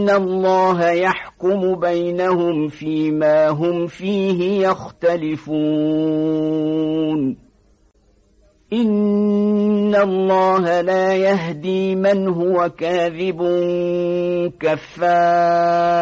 إن الله يحكم بينهم فيما هم فيه يختلفون إن الله لا يهدي من هو كاذب كفار